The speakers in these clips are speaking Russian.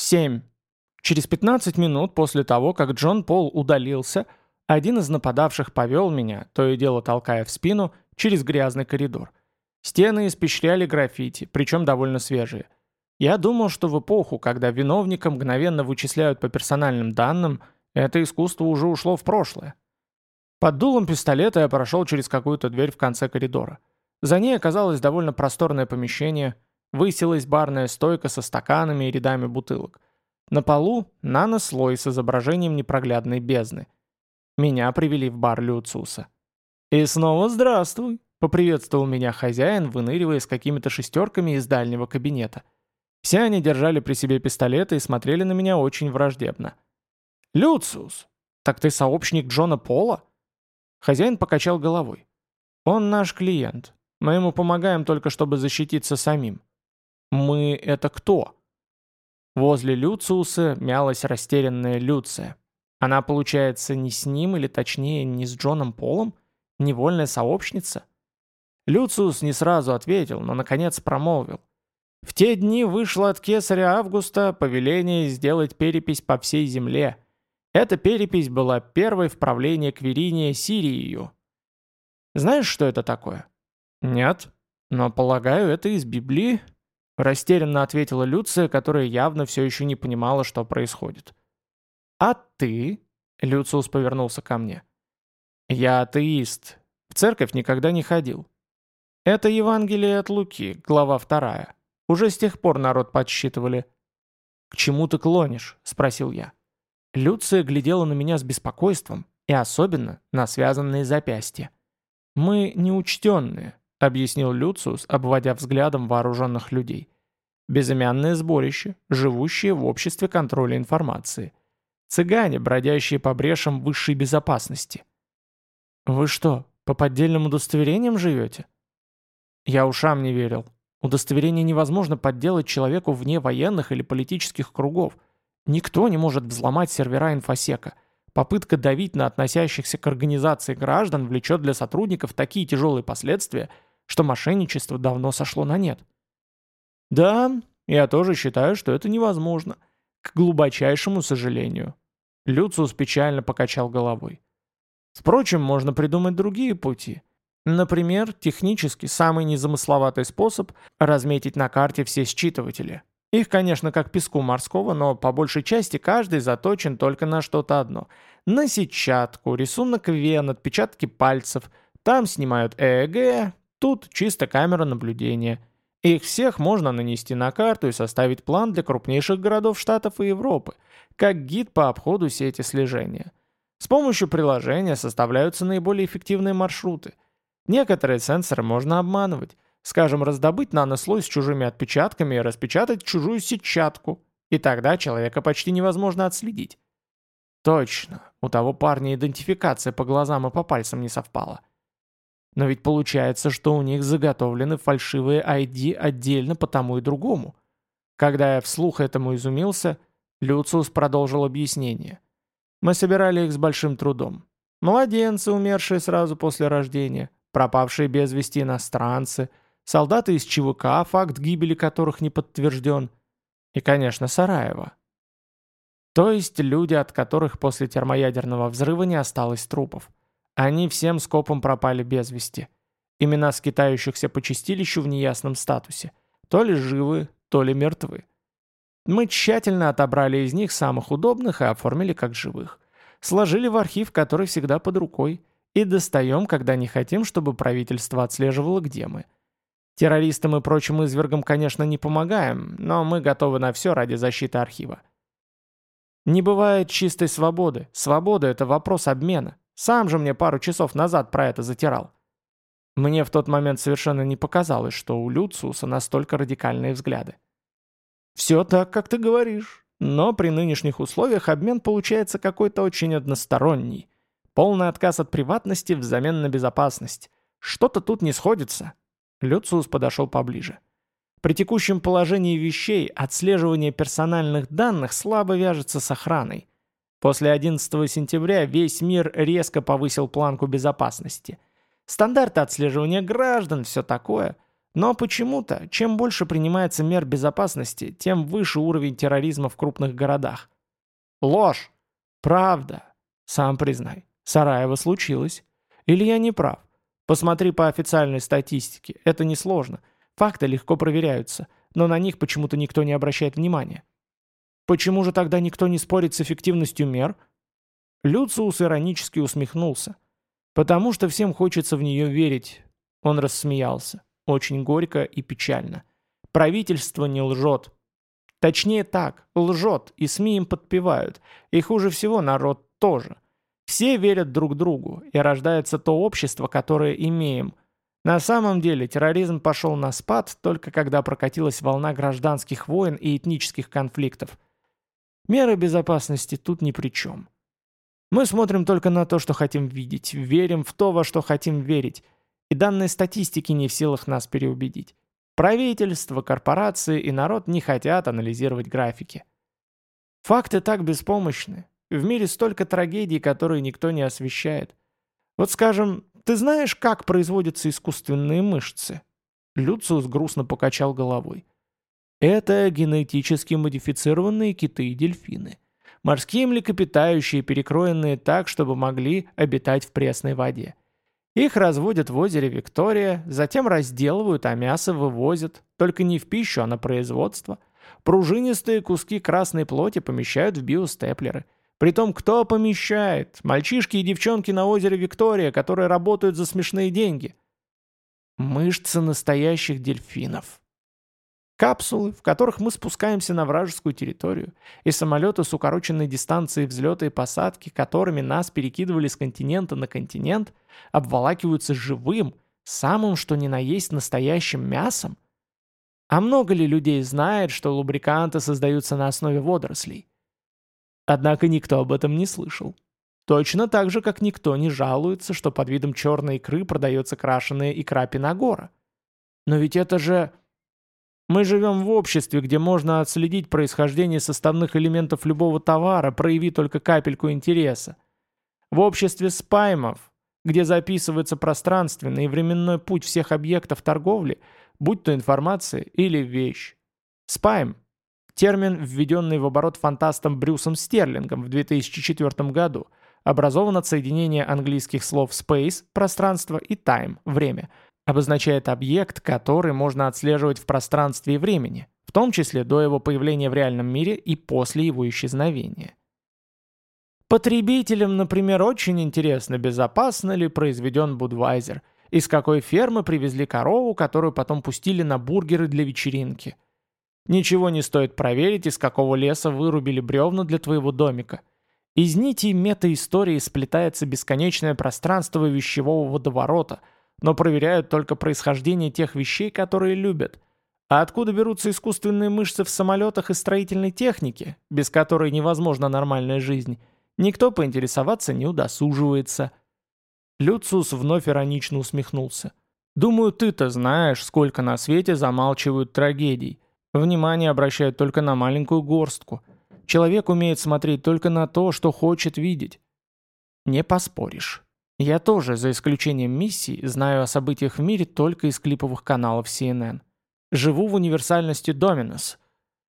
7. Через 15 минут после того, как Джон Пол удалился, один из нападавших повел меня, то и дело толкая в спину, через грязный коридор. Стены испещряли граффити, причем довольно свежие. Я думал, что в эпоху, когда виновника мгновенно вычисляют по персональным данным, это искусство уже ушло в прошлое. Под дулом пистолета я прошел через какую-то дверь в конце коридора. За ней оказалось довольно просторное помещение, высилась барная стойка со стаканами и рядами бутылок. На полу нанослой с изображением непроглядной бездны. Меня привели в бар Люциуса. «И снова здравствуй!» — поприветствовал меня хозяин, выныривая с какими-то шестерками из дальнего кабинета. Все они держали при себе пистолеты и смотрели на меня очень враждебно. «Люциус, так ты сообщник Джона Пола?» Хозяин покачал головой. «Он наш клиент. Мы ему помогаем только, чтобы защититься самим». «Мы — это кто?» Возле Люциуса мялась растерянная Люция. Она, получается, не с ним, или точнее, не с Джоном Полом? Невольная сообщница? Люциус не сразу ответил, но наконец промолвил. В те дни вышло от кесаря Августа повеление сделать перепись по всей земле. Эта перепись была первой в правлении Квериния Сирией. Знаешь, что это такое? Нет, но полагаю, это из Библии, Растерянно ответила Люция, которая явно все еще не понимала, что происходит. «А ты?» — Люциус повернулся ко мне. «Я атеист. В церковь никогда не ходил. Это Евангелие от Луки, глава вторая. Уже с тех пор народ подсчитывали». «К чему ты клонишь?» — спросил я. Люция глядела на меня с беспокойством, и особенно на связанные запястья. «Мы неучтенные, — объяснил Люциус, обводя взглядом вооруженных людей. «Безымянное сборище, живущее в обществе контроля информации. Цыгане, бродящие по брешам высшей безопасности». «Вы что, по поддельным удостоверениям живете?» Я ушам не верил. Удостоверение невозможно подделать человеку вне военных или политических кругов. Никто не может взломать сервера инфосека. Попытка давить на относящихся к организации граждан влечет для сотрудников такие тяжелые последствия – что мошенничество давно сошло на нет. Да, я тоже считаю, что это невозможно. К глубочайшему сожалению. Люциус печально покачал головой. Впрочем, можно придумать другие пути. Например, технически самый незамысловатый способ – разметить на карте все считыватели. Их, конечно, как песку морского, но по большей части каждый заточен только на что-то одно. На сетчатку, рисунок вен, отпечатки пальцев. Там снимают ЭЭГ, Тут чисто камера наблюдения. Их всех можно нанести на карту и составить план для крупнейших городов Штатов и Европы, как гид по обходу сети слежения. С помощью приложения составляются наиболее эффективные маршруты. Некоторые сенсоры можно обманывать. Скажем, раздобыть нанослой с чужими отпечатками и распечатать чужую сетчатку. И тогда человека почти невозможно отследить. Точно, у того парня идентификация по глазам и по пальцам не совпала. Но ведь получается, что у них заготовлены фальшивые ID отдельно по тому и другому. Когда я вслух этому изумился, Люциус продолжил объяснение. Мы собирали их с большим трудом. Младенцы, умершие сразу после рождения, пропавшие без вести иностранцы, солдаты из ЧВК, факт гибели которых не подтвержден, и, конечно, Сараева. То есть люди, от которых после термоядерного взрыва не осталось трупов. Они всем скопом пропали без вести. Имена скитающихся по чистилищу в неясном статусе. То ли живы, то ли мертвы. Мы тщательно отобрали из них самых удобных и оформили как живых. Сложили в архив, который всегда под рукой. И достаем, когда не хотим, чтобы правительство отслеживало, где мы. Террористам и прочим извергам, конечно, не помогаем, но мы готовы на все ради защиты архива. Не бывает чистой свободы. Свобода – это вопрос обмена. Сам же мне пару часов назад про это затирал. Мне в тот момент совершенно не показалось, что у Люциуса настолько радикальные взгляды. «Все так, как ты говоришь. Но при нынешних условиях обмен получается какой-то очень односторонний. Полный отказ от приватности взамен на безопасность. Что-то тут не сходится». Люциус подошел поближе. При текущем положении вещей отслеживание персональных данных слабо вяжется с охраной. После 11 сентября весь мир резко повысил планку безопасности. Стандарты отслеживания граждан, все такое. Но почему-то, чем больше принимается мер безопасности, тем выше уровень терроризма в крупных городах. Ложь! Правда! Сам признай. Сараево случилось. Или я не прав? Посмотри по официальной статистике. Это несложно. Факты легко проверяются, но на них почему-то никто не обращает внимания. Почему же тогда никто не спорит с эффективностью мер? Люциус иронически усмехнулся. Потому что всем хочется в нее верить. Он рассмеялся. Очень горько и печально. Правительство не лжет. Точнее так, лжет, и СМИ им подпевают. И хуже всего народ тоже. Все верят друг другу, и рождается то общество, которое имеем. На самом деле терроризм пошел на спад только когда прокатилась волна гражданских войн и этнических конфликтов. Меры безопасности тут ни при чем. Мы смотрим только на то, что хотим видеть, верим в то, во что хотим верить, и данные статистики не в силах нас переубедить. Правительство, корпорации и народ не хотят анализировать графики. Факты так беспомощны. В мире столько трагедий, которые никто не освещает. Вот скажем, ты знаешь, как производятся искусственные мышцы? Люциус грустно покачал головой. Это генетически модифицированные киты и дельфины. Морские млекопитающие, перекроенные так, чтобы могли обитать в пресной воде. Их разводят в озере Виктория, затем разделывают, а мясо вывозят, только не в пищу, а на производство. Пружинистые куски красной плоти помещают в биостеплеры. Притом кто помещает? Мальчишки и девчонки на озере Виктория, которые работают за смешные деньги. Мышцы настоящих дельфинов. Капсулы, в которых мы спускаемся на вражескую территорию, и самолеты с укороченной дистанцией взлета и посадки, которыми нас перекидывали с континента на континент, обволакиваются живым, самым что ни на есть настоящим мясом? А много ли людей знает, что лубриканты создаются на основе водорослей? Однако никто об этом не слышал. Точно так же, как никто не жалуется, что под видом черной икры продается крашеная икра Пинагора. Но ведь это же... Мы живем в обществе, где можно отследить происхождение составных элементов любого товара, прояви только капельку интереса. В обществе спаймов, где записывается пространственный и временной путь всех объектов торговли, будь то информация или вещь. Спайм – термин, введенный в оборот фантастом Брюсом Стерлингом в 2004 году, образован от соединения английских слов space – пространство и time – время – обозначает объект, который можно отслеживать в пространстве и времени, в том числе до его появления в реальном мире и после его исчезновения. Потребителям, например, очень интересно, безопасно ли произведен Будвайзер, из какой фермы привезли корову, которую потом пустили на бургеры для вечеринки. Ничего не стоит проверить, из какого леса вырубили бревна для твоего домика. Из нитей мета-истории сплетается бесконечное пространство вещевого водоворота – но проверяют только происхождение тех вещей, которые любят. А откуда берутся искусственные мышцы в самолетах и строительной технике, без которой невозможна нормальная жизнь, никто поинтересоваться не удосуживается. Люциус вновь иронично усмехнулся. «Думаю, ты-то знаешь, сколько на свете замалчивают трагедий. Внимание обращают только на маленькую горстку. Человек умеет смотреть только на то, что хочет видеть. Не поспоришь». Я тоже, за исключением миссий, знаю о событиях в мире только из клиповых каналов CNN. Живу в универсальности Dominus.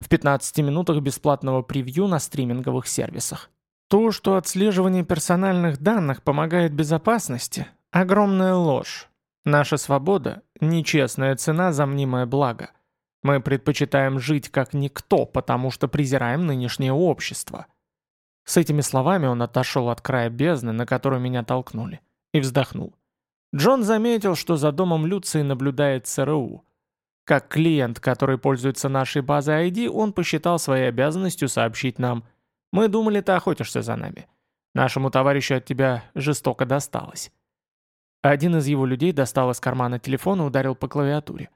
В 15 минутах бесплатного превью на стриминговых сервисах. То, что отслеживание персональных данных помогает безопасности – огромная ложь. Наша свобода – нечестная цена за мнимое благо. Мы предпочитаем жить как никто, потому что презираем нынешнее общество – с этими словами он отошел от края бездны, на которую меня толкнули, и вздохнул. Джон заметил, что за домом Люции наблюдает ЦРУ. Как клиент, который пользуется нашей базой ID, он посчитал своей обязанностью сообщить нам «Мы думали, ты охотишься за нами. Нашему товарищу от тебя жестоко досталось». Один из его людей достал из кармана телефон и ударил по клавиатуре.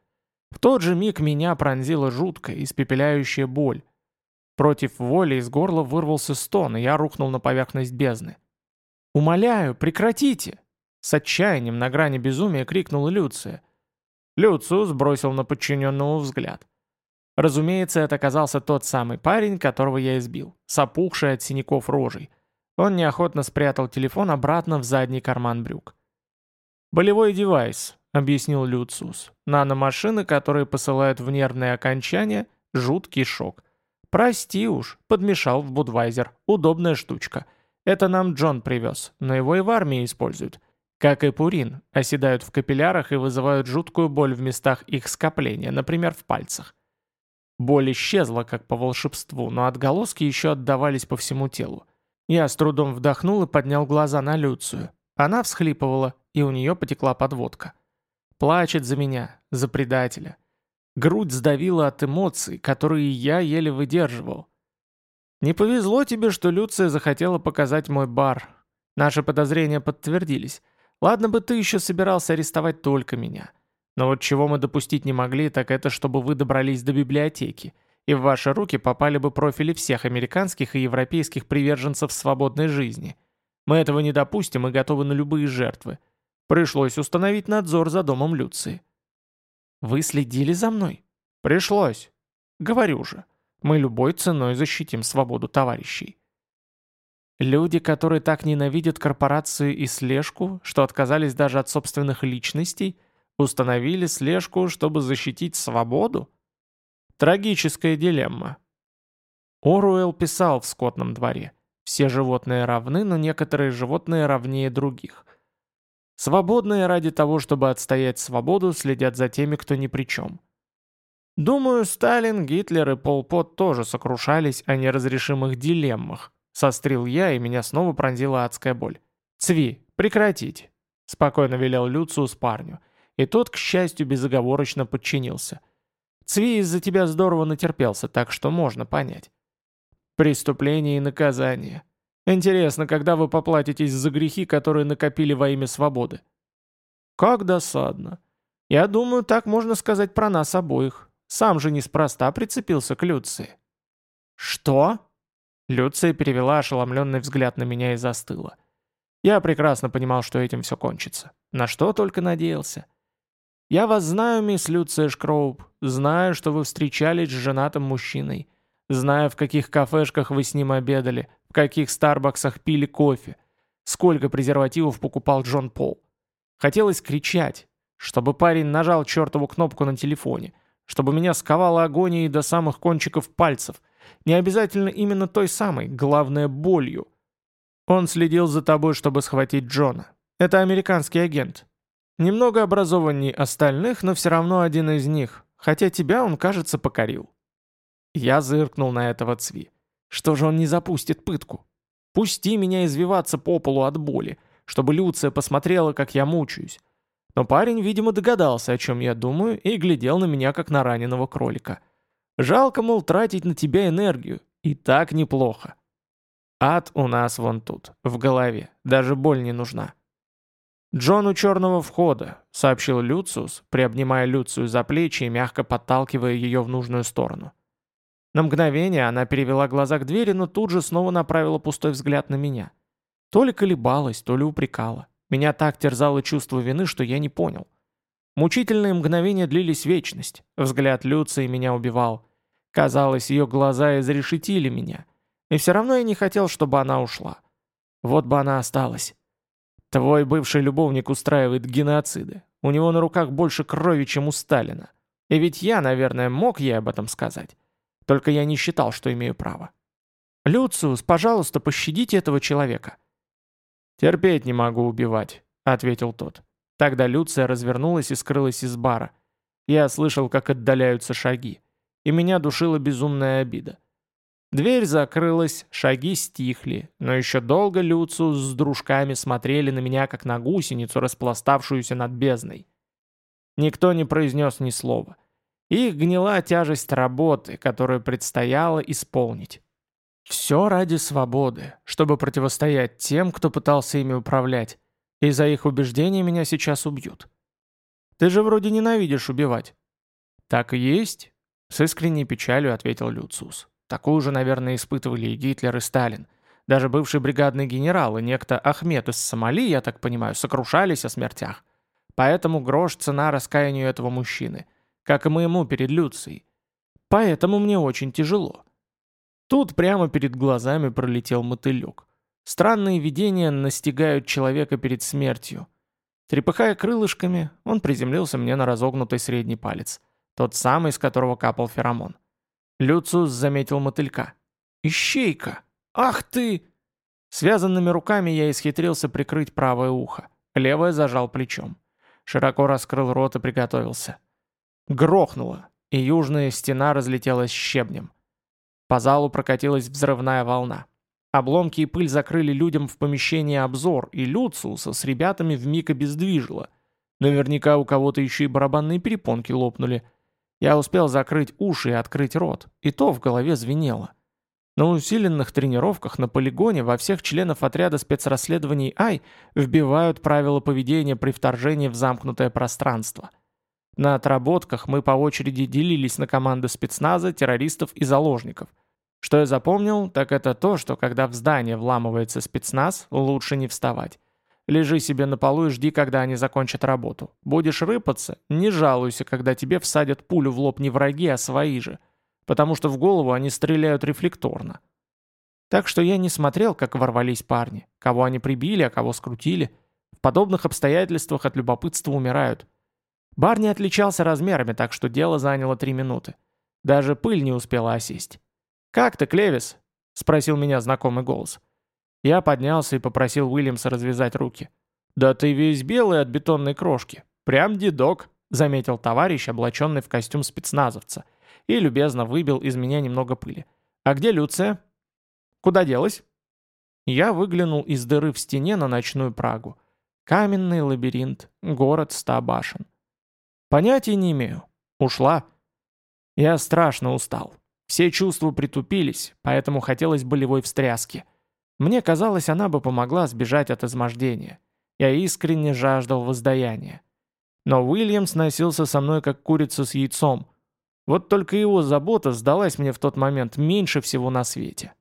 В тот же миг меня пронзила жуткая, испепеляющая боль. Против воли из горла вырвался стон, и я рухнул на поверхность бездны. «Умоляю, прекратите!» С отчаянием на грани безумия крикнула Люция. Люциус бросил на подчиненного взгляд. Разумеется, это оказался тот самый парень, которого я избил, с опухшей от синяков рожей. Он неохотно спрятал телефон обратно в задний карман брюк. «Болевой девайс», — объяснил Люциус. «Наномашины, которые посылают в нервные окончания, жуткий шок. Прости уж, подмешал в Будвайзер. Удобная штучка. Это нам Джон привез, но его и в армии используют. Как и пурин, оседают в капиллярах и вызывают жуткую боль в местах их скопления, например, в пальцах. Боль исчезла, как по волшебству, но отголоски еще отдавались по всему телу. Я с трудом вдохнул и поднял глаза на Люцию. Она всхлипывала, и у нее потекла подводка. Плачет за меня, за предателя. Грудь сдавила от эмоций, которые я еле выдерживал. Не повезло тебе, что Люция захотела показать мой бар. Наши подозрения подтвердились. Ладно бы ты еще собирался арестовать только меня. Но вот чего мы допустить не могли, так это чтобы вы добрались до библиотеки, и в ваши руки попали бы профили всех американских и европейских приверженцев свободной жизни. Мы этого не допустим и готовы на любые жертвы. Пришлось установить надзор за домом Люции. Вы следили за мной? Пришлось. Говорю же, мы любой ценой защитим свободу товарищей. Люди, которые так ненавидят корпорацию и слежку, что отказались даже от собственных личностей – Установили слежку, чтобы защитить свободу? Трагическая дилемма. Оруэлл писал в скотном дворе. Все животные равны, но некоторые животные равнее других. Свободные ради того, чтобы отстоять свободу, следят за теми, кто ни при чем. Думаю, Сталин, Гитлер и Пол Пот тоже сокрушались о неразрешимых дилеммах. Сострил я, и меня снова пронзила адская боль. «Цви, прекратить!» — спокойно велел Люциус парню. И тот, к счастью, безоговорочно подчинился. Цви из-за тебя здорово натерпелся, так что можно понять. Преступление и наказание. Интересно, когда вы поплатитесь за грехи, которые накопили во имя свободы? Как досадно. Я думаю, так можно сказать про нас обоих. Сам же неспроста прицепился к Люции. Что? Люция перевела ошеломленный взгляд на меня и застыла. Я прекрасно понимал, что этим все кончится. На что только надеялся. «Я вас знаю, мисс Люция Шкроуп, знаю, что вы встречались с женатым мужчиной, знаю, в каких кафешках вы с ним обедали, в каких Старбаксах пили кофе, сколько презервативов покупал Джон Пол. Хотелось кричать, чтобы парень нажал чертову кнопку на телефоне, чтобы меня сковала агонией до самых кончиков пальцев, не обязательно именно той самой, главное болью. Он следил за тобой, чтобы схватить Джона. Это американский агент, Немного образованней остальных, но все равно один из них, хотя тебя он, кажется, покорил. Я зыркнул на этого Цви. Что же он не запустит пытку? Пусти меня извиваться по полу от боли, чтобы Люция посмотрела, как я мучаюсь. Но парень, видимо, догадался, о чем я думаю, и глядел на меня, как на раненого кролика. Жалко, мол, тратить на тебя энергию. И так неплохо. Ад у нас вон тут, в голове. Даже боль не нужна. «Джон у черного входа», — сообщил Люциус, приобнимая Люцию за плечи и мягко подталкивая ее в нужную сторону. На мгновение она перевела глаза к двери, но тут же снова направила пустой взгляд на меня. То ли колебалась, то ли упрекала. Меня так терзало чувство вины, что я не понял. Мучительные мгновения длились вечность. Взгляд Люции меня убивал. Казалось, ее глаза изрешетили меня. И все равно я не хотел, чтобы она ушла. Вот бы она осталась. Твой бывший любовник устраивает геноциды. У него на руках больше крови, чем у Сталина. И ведь я, наверное, мог ей об этом сказать. Только я не считал, что имею право. «Люциус, пожалуйста, пощадите этого человека». «Терпеть не могу убивать», — ответил тот. Тогда Люция развернулась и скрылась из бара. Я слышал, как отдаляются шаги. И меня душила безумная обида. Дверь закрылась, шаги стихли, но еще долго Люциус с дружками смотрели на меня, как на гусеницу, распластавшуюся над бездной. Никто не произнес ни слова. Их гнила тяжесть работы, которую предстояло исполнить. Все ради свободы, чтобы противостоять тем, кто пытался ими управлять. И за их убеждения меня сейчас убьют. Ты же вроде ненавидишь убивать. Так и есть, с искренней печалью ответил Люциус. Такую же, наверное, испытывали и Гитлер, и Сталин. Даже бывший бригадный генерал и некто Ахмед из Сомали, я так понимаю, сокрушались о смертях. Поэтому грош цена раскаянию этого мужчины, как и моему перед Люцией. Поэтому мне очень тяжело. Тут прямо перед глазами пролетел мотылек. Странные видения настигают человека перед смертью. Трепыхая крылышками, он приземлился мне на разогнутый средний палец. Тот самый, с которого капал феромон. Люциус заметил мотылька. «Ищейка! Ах ты!» Связанными руками я исхитрился прикрыть правое ухо. Левое зажал плечом. Широко раскрыл рот и приготовился. Грохнуло, и южная стена разлетелась щебнем. По залу прокатилась взрывная волна. Обломки и пыль закрыли людям в помещении обзор, и Люциуса с ребятами вмиг обездвижило. Наверняка у кого-то еще и барабанные перепонки лопнули. Я успел закрыть уши и открыть рот, и то в голове звенело. На усиленных тренировках на полигоне во всех членов отряда спецрасследований Ай вбивают правила поведения при вторжении в замкнутое пространство. На отработках мы по очереди делились на команды спецназа, террористов и заложников – что я запомнил, так это то, что когда в здание вламывается спецназ, лучше не вставать. Лежи себе на полу и жди, когда они закончат работу. Будешь рыпаться, не жалуйся, когда тебе всадят пулю в лоб не враги, а свои же. Потому что в голову они стреляют рефлекторно. Так что я не смотрел, как ворвались парни. Кого они прибили, а кого скрутили. В подобных обстоятельствах от любопытства умирают. Бар не отличался размерами, так что дело заняло три минуты. Даже пыль не успела осесть. «Как ты, Клевис?» — спросил меня знакомый голос. Я поднялся и попросил Уильямса развязать руки. «Да ты весь белый от бетонной крошки. Прям дедок», — заметил товарищ, облаченный в костюм спецназовца, и любезно выбил из меня немного пыли. «А где Люция?» «Куда делась?» Я выглянул из дыры в стене на ночную Прагу. Каменный лабиринт, город ста башен. Понятия не имею. Ушла. Я страшно устал. Все чувства притупились, поэтому хотелось болевой встряски. Мне казалось, она бы помогла сбежать от измождения. Я искренне жаждал воздаяния. Но Уильямс носился со мной как курица с яйцом. Вот только его забота сдалась мне в тот момент меньше всего на свете.